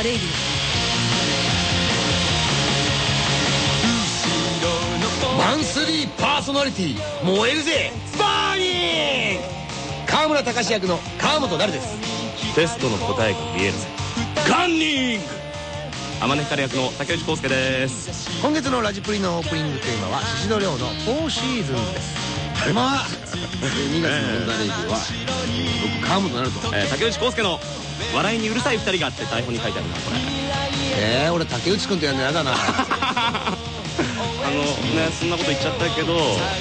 the radio マンスリーパーソナリティ燃えるぜ burning。河村隆役の川本成です。テストの答えが見える。ぜカンニング。天根ヒカル役の竹内幸輔です。今月のラジプリのオープニングテーマは宍戸亮の「フォーシーズン」ですこんばんは2月の問題レビューは僕川本成と。えー竹内康介の笑いにうるさい二人があって台本に書いてあるなこれ。えー、俺竹内君とやるのやだな。あのねそんなこと言っちゃったけど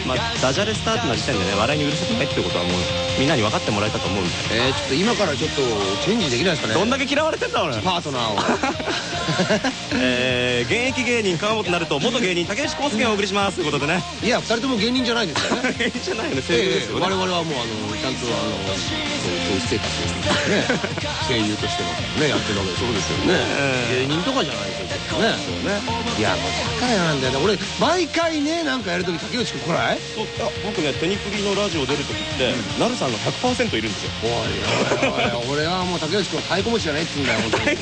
まあダジャレスタートな時点でね笑いにうるさくないってことはもうみんなに分かってもらえたと思うんでえー、ちょっと今からちょっとチェンジできないですかね。どんだけ嫌われてんだ俺。パートナーを えー現役芸人川本なると元芸人竹内康介がお送りしますということでね。いや二人とも芸人じゃないですからね。芸人じゃないよね声優ですよね。我々はもうあのちゃんとあのそういう生活をしてね。声優としてもねやってるわけでそうですよね。芸人とかじゃないですよね。いやもう高いなんだよね。俺毎回ねなんかやるとき竹内君来ない？そう。あ僕ねテニプリのラジオ出る時ってなるさんが100%いるんですよ。おいおいおい俺はもう竹内君は太鼓持ちじゃないっつうんだよ本当に。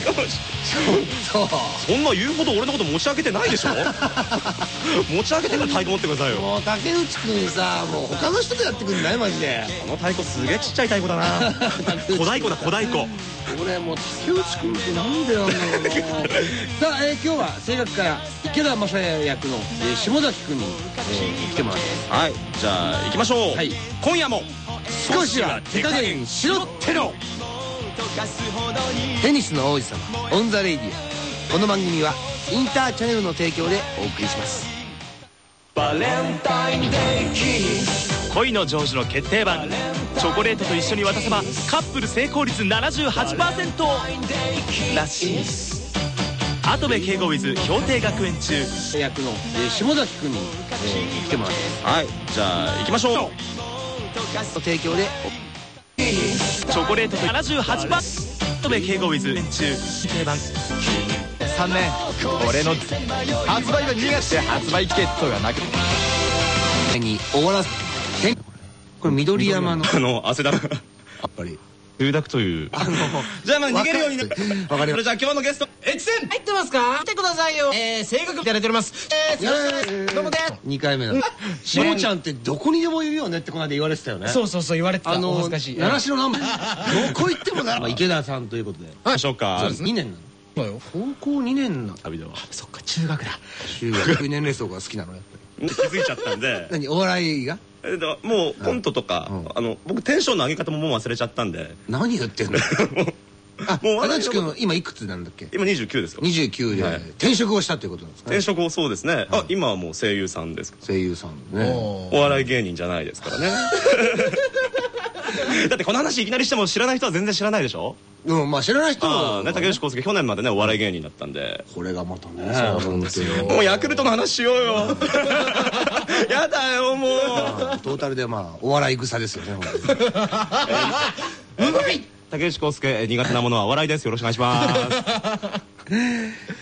そうそんな言うほど俺のこと持ち上げてないでしょ？持ち上げてから太鼓持ってくださいよ。もう竹内君さもう他の人とやってくんないマジで。この太鼓すげえちっちゃい太鼓だな。小太鼓だ小太鼓。俺もう竹内君ってなんでなんだろう。な さあ、えー今日は青学池田雅也役の、えー下崎君に、えー来てもらってまはいじゃあ行きましょう、はい。今夜もす少しは手加減しろっての。テニスの王子様 on the radio この番組はインターチャネルの提供でお送りします。恋の成就の決定版。チョコレートと一緒に渡せばカップル成功率78%らしい跡部敬吾 with 氷定学園中。役の、えー下崎君に、えー来てもらってはい。じゃあ行きましょう。提供で。チョコレートと78%跡部敬吾 with 中定番3年俺の発売は2月で発売チケットがなくに終わらせこれ緑山の。やあの汗だく。っぱり。空濁という。じゃあまあ逃げるようになわかりまそれじゃあ今日のゲストエチセン入ってますか？見てくださいよえー、声楽いただいております。えー、どうもで？2回目なのしもちゃんってどこにでもいるよねってこの間言われてたよね。そうそうそう言われてた。あのお恥ずかしい。習志野ナンバーどこ行ってもな 池田さんということで。行きましょうか。そうです2年なのそうよ高校2年の旅ではそっか中学だ。中学。年齢層が好きなのやっぱり。気づいちゃったんで。何お笑いが？もうコントとか、うん。あの僕テンションの上げ方ももう忘れちゃったんで。何言ってんの？あもう足立君今いくつなんだっけ？今29ですよ。29ではい。転職をしたということなんですか？転職をそうですね、あ今はもう声優さんです声優さんね。おお笑い芸人じゃないですからね。だってこの話いきなりしても知らない人は全然知らないでしょ？うんまあ知らない人。もああね竹内康介去年までねお笑い芸人だったんで。これがまたねそう。ですよ。もうヤクルトの話しようよ。やだよもう。トータルでまあお笑い草ですよね本当に。竹内康介えー苦手なものはお笑いです。よろしくお願いします。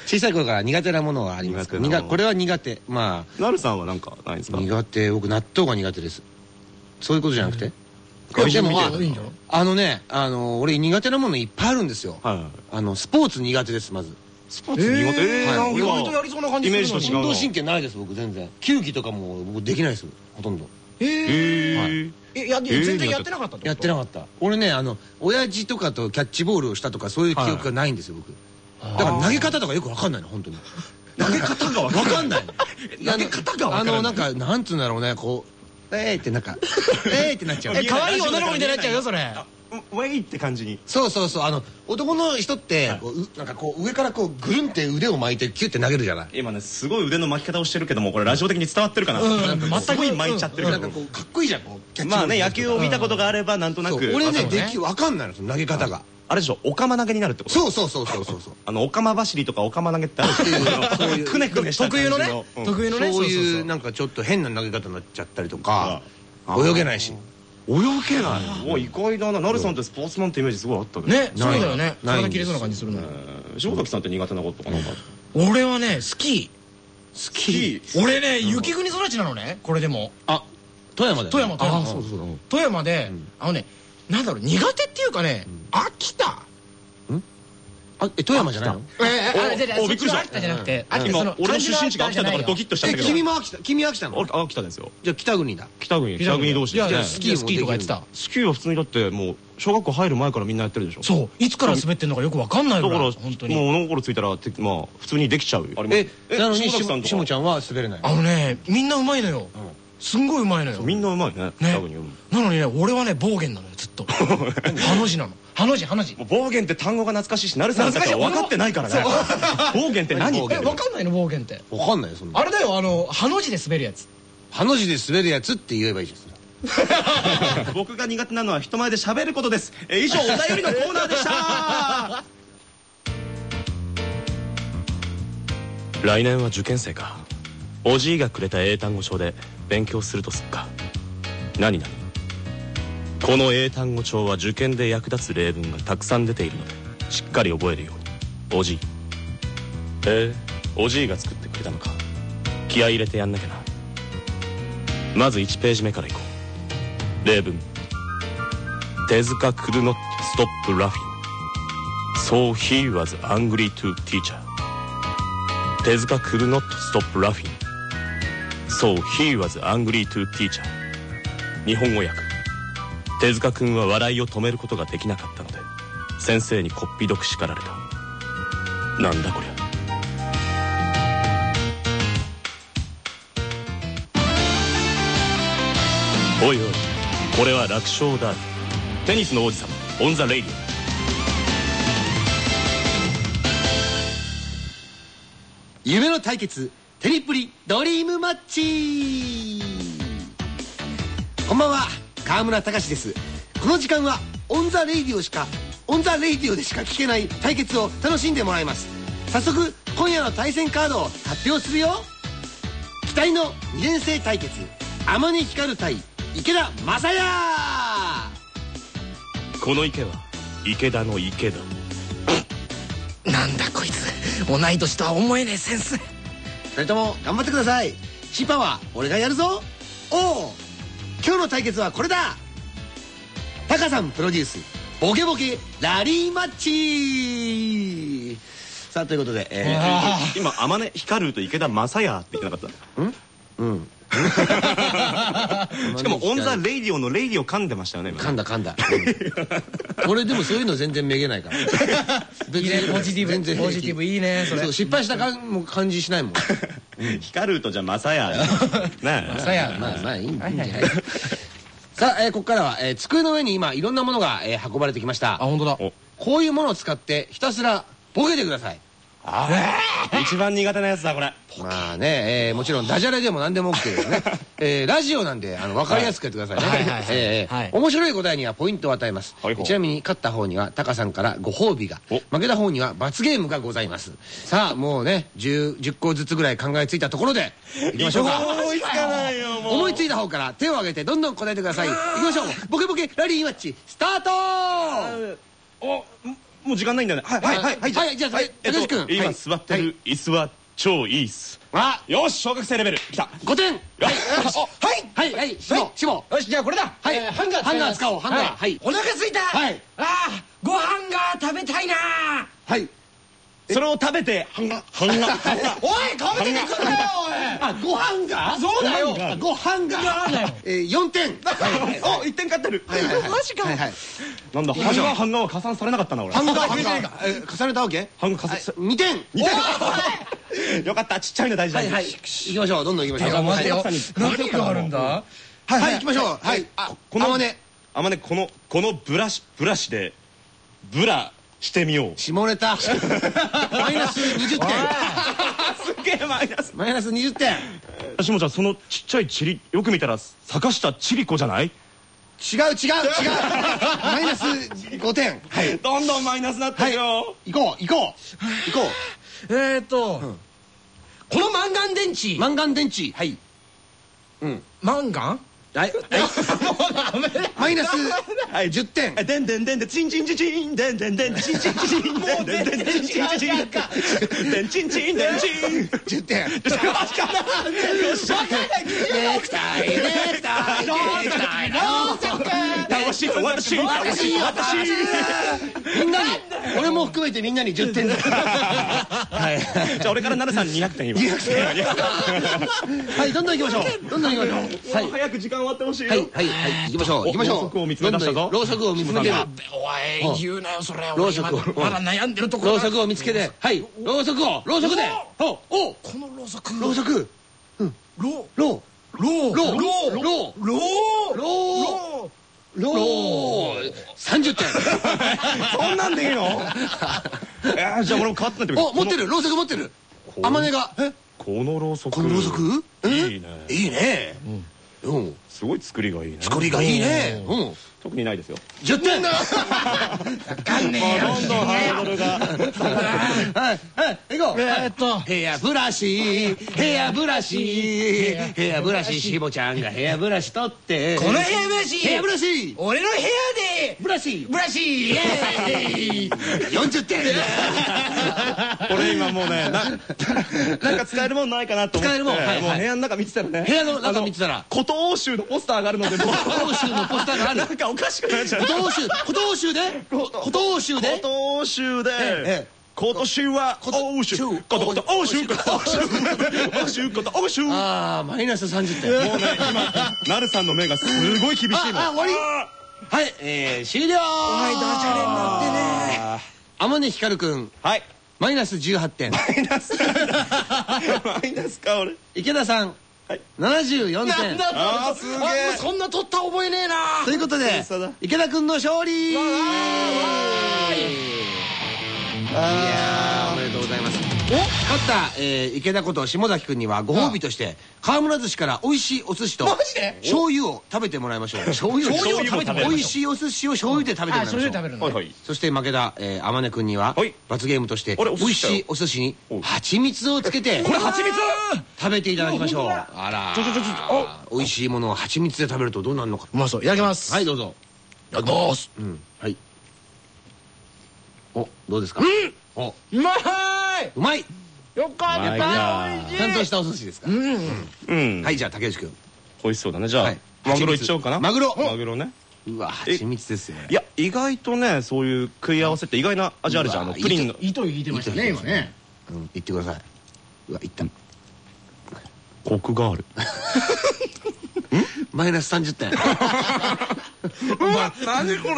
小さい頃から苦手なものはありますか苦手なもの。苦これは苦手。まなるさんはなんかないんですか？あ苦手僕納豆が苦手です。そういうことじゃなくて？外でもいいんじゃないあのねあの俺苦手なものいっぱいあるんですよ。はいあのスポーツ苦手ですまず。スポーツ苦手？えー意外とやりそうな感じイメージと違うな運動神経ないです僕全然。球技とかも僕できないですほとんど。えー、ええやえー全然やってなかったやってなかった。俺ねあの親父とかとキャッチボールをしたとかそういう記憶がないんですよ僕。だから投げ方とかよく分かんないの本当に。投げ方が分かんない。の投げ方が分からない。あのなんかなんつうんだろうねこうえーってなんか えーってなっちゃう。え可愛い女の子みたいになっちゃうよそれ。ウェイって感じに。そうそうそう。あの男の人ってこなんかこう上からこうぐるんって腕を巻いてキュッて投げるじゃない。今ねすごい腕の巻き方をしてるけどもこれラジオ的に伝わってるかな、うん全くすごい巻いちゃってるけどなんかこうかっこいいじゃんこうキャッチボールまあね野球を見たことがあればなんとなく俺ねでき分かんないのその投げ方があれでしょオカマ投げになるってこと？そうそうそうそうそうそう。あのオカマ走りとかオカマ投げってあるっていう くねくねした特有のねうん。特有のね？そうそいうう。なんかちょっと変な投げ方になっちゃったりとか泳げないし。泳げない。もう意外だな。なるさんってスポーツマンってイメージすごいあったけどねそうだよね。体切れそうな感じするの。えー柴崎さんって苦手なこととかなんか？俺はねスキスキー。ー。俺ね雪国育ちなのねこれでも。あ富山だよね。富山富山。あそうそうそう。富山であのねなんだろう苦手っていうかね飽きた。あえ富山じゃないの？ええあじゃあおびっくりした。秋田じゃなくて秋田。今その俺の出身地が秋田だからドキッとしたんえだけど。君も秋田君秋田の？俺秋田ですよ。じゃあ北国だ。北国北国。同士でスキースキーとかやってた。スキーは普通にだってもう小学校入る前からみんなやってるでしょ。そう。いつから滑ってんのかよくわかんないぐらだからい本当に。もう物心ついたらてまあ普通にできちゃうよ。えなのにしもちゃんは滑れない。あのねみんなうまいのよすんごいうまいのよ。みんなうまいね。ね。なのにね俺はね暴言なのよずっと。ハの字なの。ハの字ハの字。暴言って単語が懐かしいし成瀬さんたちは分かってないからね。暴言って何？えわかんないの暴言って。わかんないよそんな。あれだよあのハの字で滑るやつ。ハの字で滑るやつって言えばいいじゃん。僕が苦手なのは人前で喋ることです。え以上お便りのコーナーでした。来年は受験生か。おじいがくれた英単語帳で勉強するとすっか。何々この英単語帳は受験で役立つ例文がたくさん出ているのでしっかり覚えるように。おじい。へえ、おじいが作ってくれたのか。気合い入れてやんなきゃな。まず1ページ目からいこう。例文。手塚 could not stop laughing so he was angry to teacher 手塚 could not stop laughing so he was angry to teacher. 日本語訳。手塚くんは笑いを止めることができなかったので先生にこっぴどく叱られた。なんだこりゃ。おいおいこれは楽勝だ。テニスの王子様 on the radio夢の対決。テリプリドリームマッチ。こんばんは河村隆です。この時間は on the radio しか on the radio でしか聞けない対決を楽しんでもらいます。早速今夜の対戦カードを発表するよ。期待の2年生対決。天音光対池田正也。アこの池は池田の池だ。なんだこいつ。同い年とは思えねえセンス2人とも頑張ってください。審判は俺がやるぞ。おお今日の対決はこれだ。タカさんプロデュースボケボケラリーマッチ。さあということで、え今天根ヒカルと池田雅也って言ってなかったー、うん。しかも on the radio のレイディオ噛んでましたよね今噛んだ噛んだ、うん俺 でもそういうの全然めげないから。別いいね。ポジティブ全然ポジティブいいねそれ。そう失敗した感も感じしないもん。ヒカルとじゃ雅也ねえ。さやまあまあいいんじゃない？さあ、えーここからは、えー机の上に今いろんなものが、えー運ばれてきました。あ本当だ。おこういうものを使ってひたすらボケてください一番苦手なやつだこれ。まあね、えーもちろんダジャレでも何でも OK ですね、えーラジオなんであの分かりやすくやってくださいね、はい。はいはいえーはい。面白い答えにはポイントを与えます、はいはいちなみに勝った方にはタカさんからご褒美がお。負けた方には罰ゲームがございます。さあもうね 10, 10個ずつぐらい考えついたところでいきましょうか。思いつかないよもう。思いついた方から手を挙げてどんどん答えてください。いきましょう。ボケボケラリーマッチスタート。おもう時間ないんだね。はいはいはいはい。はいじゃあえっ高橋君と今はい。座ってる椅子は超いいっす。あよし小学生レベル。きた。5点。よしはい。はい。はいし。もよしじゃあこれだ。はい。えーハンガーハンガー使おうハンガー。はい。お腹すいた。はい。ああご飯が食べたいなはいそれを食べて半が半が半がおいかぶせてくんなよあご飯が？そうだよ。あご飯がなんだよ。えー4点。はい。お一点勝ってる。はいはいはい。マジかはいはい。なんだ半が半がは加算されなかったな俺。ハンガーハンガーえー重ねたわけ？半が加算さ2点。よかった。ちっちゃいの大事だ。はいはい。行きましょう。どんどん行きまいしょう。や待てよはい。何があるんだ？はいはい。行きましょう。はい。あこのあね。あまねこのこのブラシブラシでブラしてみよう。下ネタ。マイナス20点。すげえマイナス。マイナス20点。しもちゃんそのちっちゃいチリよく見たら坂下チリコじゃない？違う違う違う。マイナス5点。はい。どんどんマイナスなってるよ、行こう行こう。行こえーっとこのマンガン電池。うマンガン電池。はい。マンガンはい マイナスはい。10点えでんでんでんでチンチンチンチン。でんでんでんチンチンチンチン。でんでんでんチンチンチン。チンでんチンチンでんチン10点よしかネクタイネクタイネクタイ。倒し私私私私。みんなに俺も含めてみんなに10点。だはい。じゃあ俺から奈々さん200点200はいどんどんいきましょう。どんどんいきましょう。早く時間終わってほしいはいはいい。きましょう。いきましょう。ろうそくを見つめしたぞ。ろうそくを見つめて。おい言うなよそれろうそくまだ悩んでるところろうそくを見つけて。はい。ろうそくを。ろうそくで。おおこのろうそく。ろうそく。うん。ろう。ろう。ろう。ろう。ろう。ろう。ろう。ろう30点。そんなんでいいの？じゃあ俺も変わってないってお持ってる。ろうそく持ってる。あまねが。え？このろうそく。このろうそく？いいね。いいね。うんすごい作りがいいね。作りがいいね。うん。特にないですよ。10点だかんね。えよどんどんハードルが。はい。はい。行こう。えーっと。ヘアブラシ。ヘアブラシ。ヘアブラシ。しぼちゃんがヘアブラシ取って。このヘアブラシ。ヘアブラシ。俺の部屋で。ブラシ。ブラシ。イエーイ。40点。俺今もうねな なんか使えるもんないかなと思って。使えるもん。もう部屋の中見てたらね。部屋の中見てたら。古東欧州のポスターがあるのでもう古東州のポスターがある。なんかおかしくなっちゃう。古東州古東州で？古東州で？古東欧州でええ。今年は欧州州ことこと欧州こと欧州欧州こと欧州もうねああマイナス30点。今なるさんの目がすごい厳しいもん。ああ終わり。はいえー終了。はいダジャレになってね。天音光くん。はい。マイナス18点。マイナス。マイナスか俺。池田さんはい。74点。あーすげえそんな取った覚えねえな。ということで池田くんの勝利。いやーおめでとうございます勝った、えー池田こと下崎くんにはご褒美として川村寿司から美味しいお寿司と 醤油を食べてもらいましょう。醤油を食べてもらいましょう。美味しいお寿司を醤油で食べてもらあいましょう。それで食べるの？はいはい。そして負けた、えー、天音くんには、はい。罰ゲームとして美味しいお寿司にお蜂蜜をつけてこれ蜂蜜？食べていただきましょう。あら。ちょちょちょちょ美味しいものを蜂蜜で食べるとどうなるのか。うまそう。いただきます。はいどうぞ。いただきます。うん。はい。おどうですか？お。うまいうまい。よかった。ちゃんとしたお寿司ですか。うんうん。はいじゃあ竹内くん美味しそうだね。じゃあはい。マグロいっちゃおうかな。マグロ。マグロね。うわ蜂蜜ですよいや意外とねそういう食い合わせって意外な味あるじゃん。あのプリンの。糸引いてましたね今ね。うん言ってください。うわいったコクがある。マイナス30点 うわ何これ。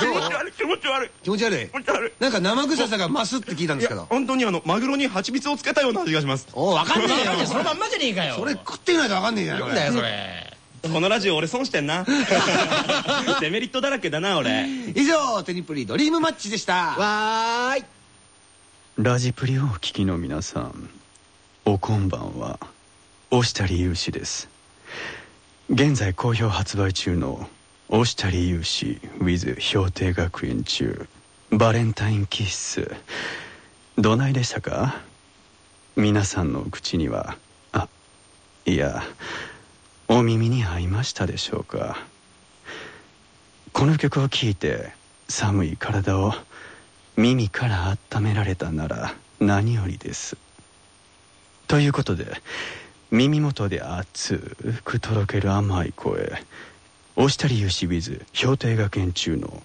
気持ち悪い気持ち悪い。気持ち悪い。気持ち悪い。なんか生臭さが増すって聞いたんですけど。本当にあのマグロに蜂蜜をつけたような味がします。おわかんねえよ。そのまんまじゃねえかよ。それ食ってみないとわかんねえじゃんなんだよそれ。このラジオ俺損してんな。デメリットだらけだな俺。以上テニプリドリームマッチでした。わーい。ラジプリをお聞きの皆さんおこんばんは。押したり勇士です。現在好評発売中の押したり勇士 with 氷定学園中バレンタインキッス。どないでしたか？皆さんの口には。あいやお耳に合いましたでしょうか？この曲を聴いて寒い体を耳から温められたなら何よりです。ということで耳元で熱くとろける甘い声。押したりゆしウズ氷定学園中の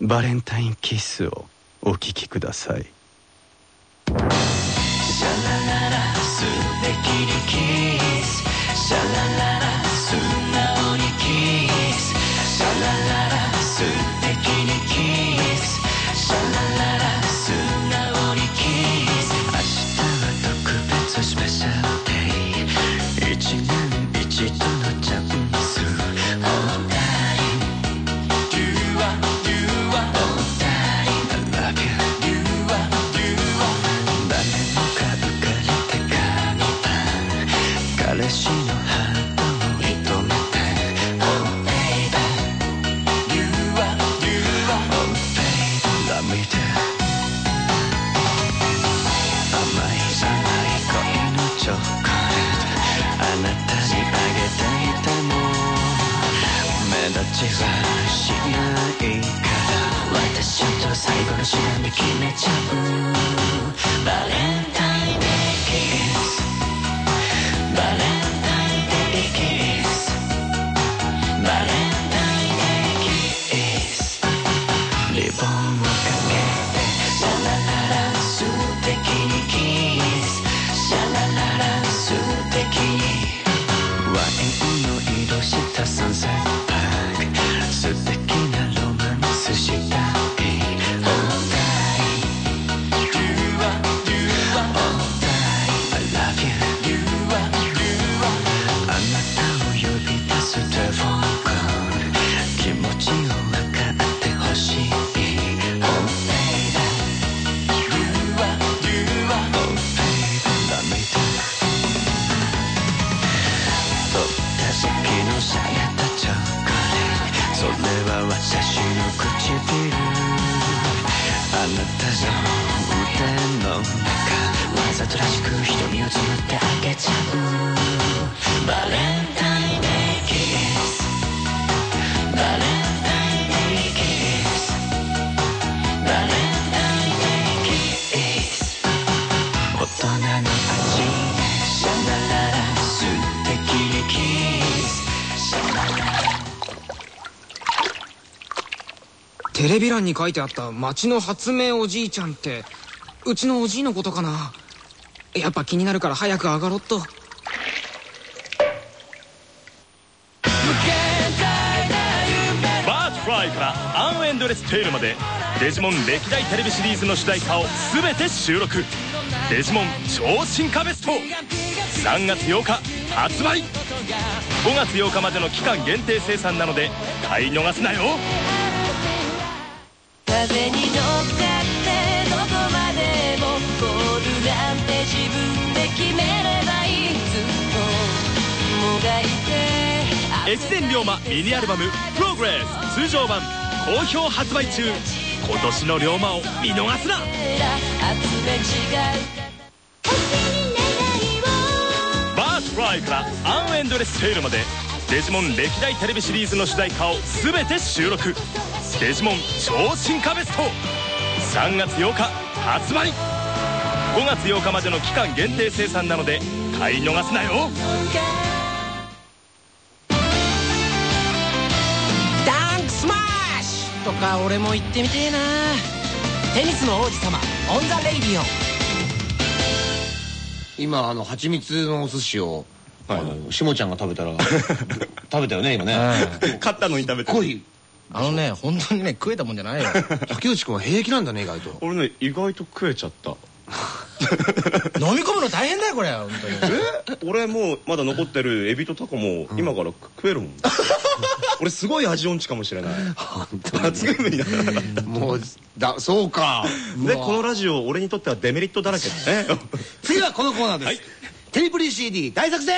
バレンタインキッスをお聴きください「シャラララすべきにキス」最後の手段で決めちゃうバレンタインデーキスバレンタインわざとらしく瞳をつむってあげちゃう。バレンタインデーキス。バレンタインデーキス。バレンタインデーキス。大人の味シャラララ素敵にキスシャラララテレビ欄に書いてあった町の発明おじいちゃんってうちのおじいのことかな。やっぱ気になるから早く上がろっと。バーチフライから An Endless Tale までデジモン歴代テレビシリーズの主題歌を全て収録。デジモン超進化ベスト。3月8日発売。5月8日までの期間限定生産なので買い逃すなよ。風に乗っかって越前リョーマミニアルバム「プログレス通常版好評発売中。今年のリョーマを見逃すな。 Butter-Fly から An Endless Tale までデジモン歴代テレビシリーズの主題歌を全て収録。デジモン超進化ベスト。3月8日発売。5月8日までの期間限定生産なので買い逃すなよ。か俺も行ってみてえな。テニスの王子様 on the radio。今あの蜂蜜のお寿司をしもちゃんが食べたら 食べたよね今ね。買ったのに食べすごい。あのね本当にね食えたもんじゃないよ。竹内君は平気なんだね意外と。俺ね意外と食えちゃった 飲み込むの大変だよこれ本当に。俺もうまだ残ってるエビとタコも今から食えるもん。俺すごい味音痴かもしれない。罰ゲームに。なったもうだそうか。でこのラジオ俺にとってはデメリットだらけね。次はこのコーナーです、テリプリ CD 大作戦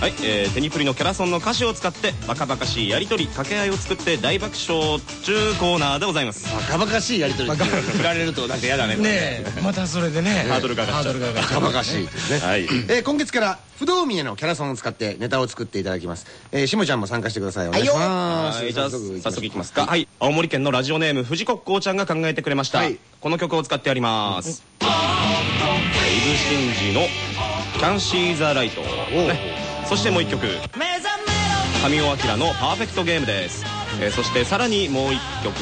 はい、えー、テニプリのキャラソンの歌詞を使ってバカバカしいやり取り掛け合いを作って大爆笑中コーナーでございます。バカバカしいやりとりって振られるとなんか嫌だねね。え。またそれでね。ハードルが上がっちゃう。ハードルが上がっちゃう。バカバカしいですね、はい。えー今月から不動峰のキャラソンを使ってネタを作っていただきます、えー、しもちゃんも参加してください。お願いします、はいじゃあ早速いきますか。はい。青森県のラジオネーム藤子こうちゃんが考えてくれました、はい。この曲を使ってやります。イブシンジの「キャンシー・ザ・ライト」ねそしてもう一曲。神尾明の「パーフェクトゲーム」です、えーそしてさらにもう一曲。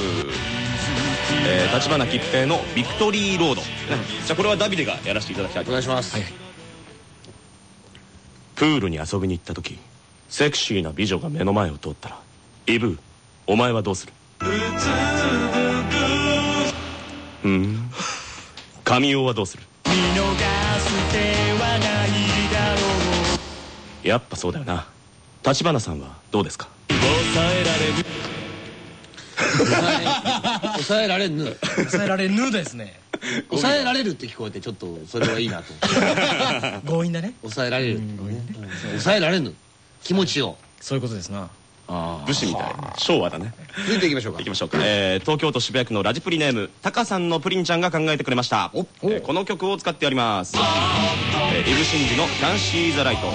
えー立花吉平の「ビクトリーロード」ねじゃあこれはダビデがやらせていただきたいとお思います。願いします、プールに遊びに行った時セクシーな美女が目の前を通ったらイブお前はどうする？うん。神尾はどうする？やっぱそうだよな。立花さんはどうですか？抑えられぬ。抑えられぬ。ですね。抑えられるって聞こえてちょっとそれはいいなと。強引だね。抑えられる、抑えられぬ。気持ちを。そういうことですな武士みたい。昭和だね。続いていきましょうか。いきましょうか、えー東京都渋谷区のラジプリネームタカさんのプリンちゃんが考えてくれました。えーこの曲を使ってやります、えーイブシンジの「キャンシー・ザ・ライト」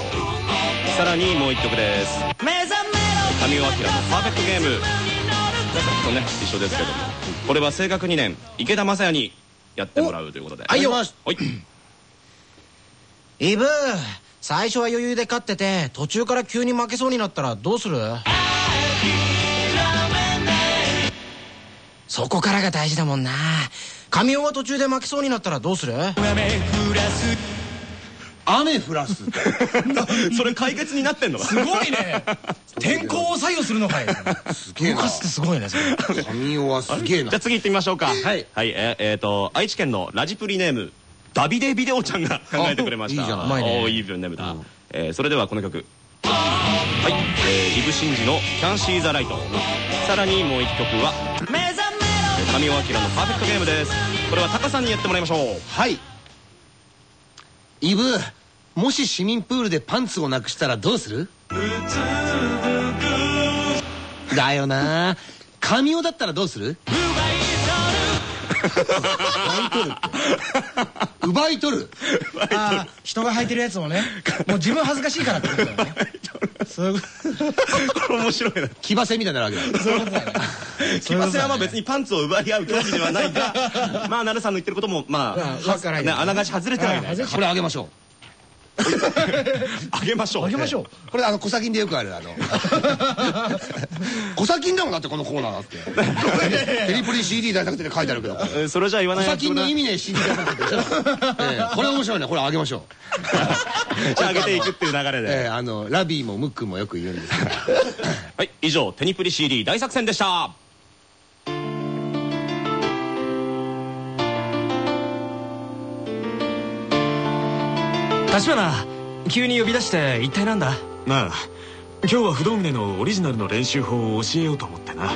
さらにもう一曲です。神尾明の「パーフェクトゲーム」さっきとね一緒ですけども。これは正確2年池田雅也にやってもらうということで。はい。よはい。イブ最初は余裕で勝ってて途中から急に負けそうになったらどうする？そこからが大事だもんな。神尾は途中で負けそうになったらどうする？雨降らす。それ解決になってんのか？すごいね。天候を左右するのかい。すげえな。動かすってすごいねそれ。神尾はすげえな。じゃあ次行ってみましょうか。はい。はいえーえーと愛知県のラジプリネームダビデビデオちゃんが考えてくれました。あいいじゃないおーいいネームだ、えーそれではこの曲はい、えーイブシンジの「キャンシー・ザ・ライト」さらにもう一曲はえー神尾明の「パーフェクトゲーム」です。これはタカさんにやってもらいましょう。はい。イブもし市民プールでパンツをなくしたらどうする？だよな。神尾だったらどうする？奪い取る。ああ人が履いてるやつをね もう自分恥ずかしいからってことだよね。そういうこれ面白いな騎馬戦みたいになるわけだ。そういうことだよね。騎馬戦はまあ別にパンツを奪い合う競技ではないがまあ奈良さんの言ってることもままああながち外れてはいないこれあげましょう あげましょう。あげましょう。これあの小砂金でよくあるあの。小砂金だもんだってこのコーナーだって。テリプリ CD 大作戦で書いてあるけど。それじゃあ言わない砂金の意味ね CD 大作戦でし これ面白いね。これあげましょう。じゃあ上げていくっていう流れえで。えあのラビーもムックもよく言うんですはい以上テニプリ CD 大作戦でした立花急に呼び出して一体なんだ？まあ今日は不動峰のオリジナルの練習法を教えようと思ってな。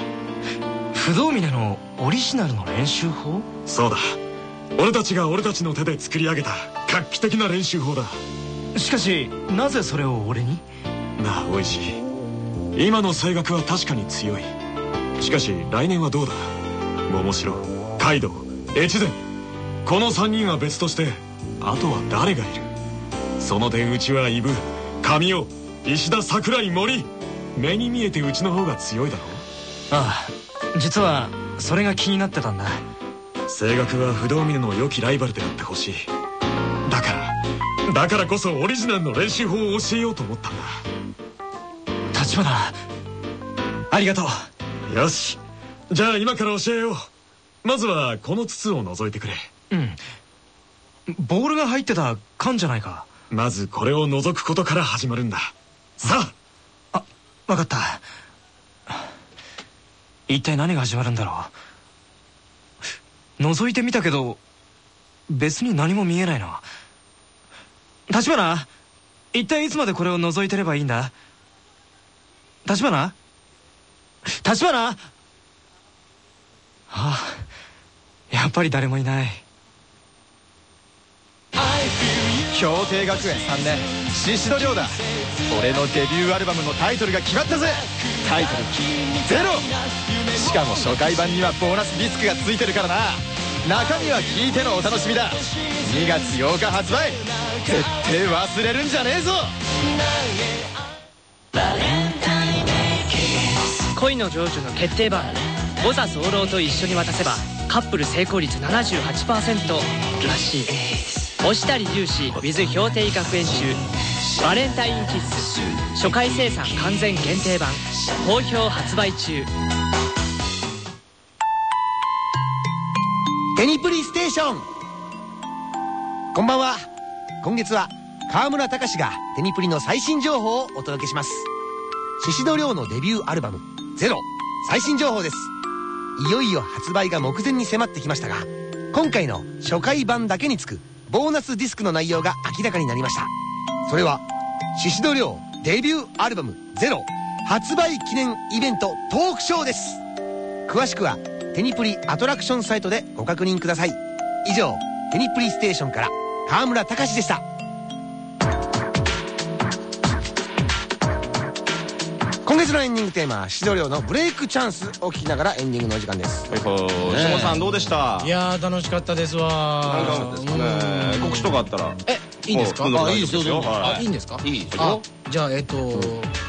不動峰のオリジナルの練習法？そうだ。俺たちが俺たちの手で作り上げた画期的な練習法だ。しかしなぜそれを俺に？なあおいし今の声楽は確かに強い。しかし来年はどうだ？桃城カイドウ越前。この3人は別としてあとは誰がいる？その点うちはイブ。神尾石田桜井森。目に見えてうちの方が強いだろああ実はそれが気になってたんだ。声楽は不動峰の良きライバルであってほしい。だからだからこそオリジナルの練習法を教えようと思ったんだ。立花ありがとう。よし。じゃあ今から教えよう。まずはこの筒を覗いてくれ。うん。ボールが入ってた缶じゃないかまずこれを覗くことから始まるんだ。さあ。あ分かった。一体何が始まるんだろう。覗いてみたけど別に何も見えないな。立花一体いつまでこれを覗いてればいいんだ。立花立花。ああやっぱり誰もいない。氷定学園3年宍戸亮だ。俺のデビューアルバムのタイトルが決まったぜ。タイトル「ゼロ。しかも初回版にはボーナスディスクがついてるからな。中身は聞いてのお楽しみだ。2月8日発売。絶対忘れるんじゃねえぞ。恋の成就の決定版。ボザ早漏と一緒に渡せばカップル成功率78%らしい押谷隆志 with 氷定学園中バレンタインキッス初回生産完全限定版好評発売中。テニプリステーション。こんばんは。今月は川村隆がテニプリの最新情報をお届けします。宍戸亮のデビューアルバム「ゼロ。最新情報です。いよいよ発売が目前に迫ってきましたが今回の初回版だけにつくボーナスディスクの内容が明らかになりました。それは宍戸亮デビューアルバム「ゼロ発売記念イベントトークショーです。詳しくはテニプリアトラクションサイトでご確認ください。以上テニプリステーションから川村隆でした。月のエンディングテーマ「シドリョウのブレイクチャンス」を聞きながらエンディングのお時間です。はいはい下さんどうでした？いやー楽しかったですわ。なんかですかね告知とかあったら。えいいんですか？いいですよい。あいいんですか？いいですよ。あじゃあえっと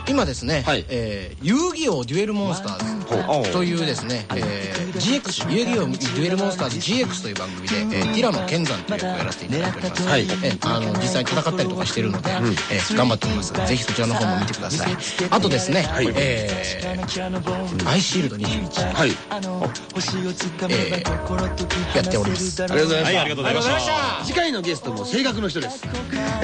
今ですねはい。えー遊戯王デュエルモンスターズというですねえー GX 遊戯王デュエルモンスターズ GX という番組でえーティラノ剣山という役をやらせていただいております。はい。えーあの実際に戦ったりとかしてるのでえー頑張っております。ぜひそちらの方も見てください。あとですねえーアイシールド21はい。えーやっております。ありがとうございました。はいありがとうございました。次回のゲストも青学の人です。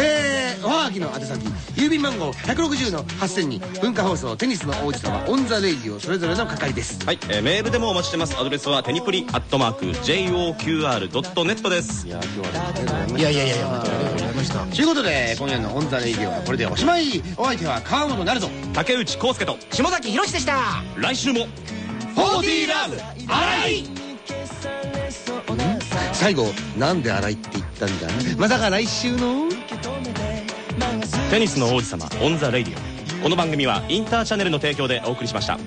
えー、おはがきの宛先郵便番号160の8000に文化放送テニスの王子様 on the radio それぞれの係です。はい、えーメールでもお待ちしてます。アドレスはテニプリアットマーク JOQR.net です。いやいやいやいや本当にありがとうございましたということで今夜の on the Radio はこれでおしまいお相手は川本なるぞ竹内康介と下崎宏でした来週も40ラブ荒い最後なんで荒いって言ったんだまさか来週のテニスの王子様 on the Radio。この番組はインターチャネルの提供でお送りしました。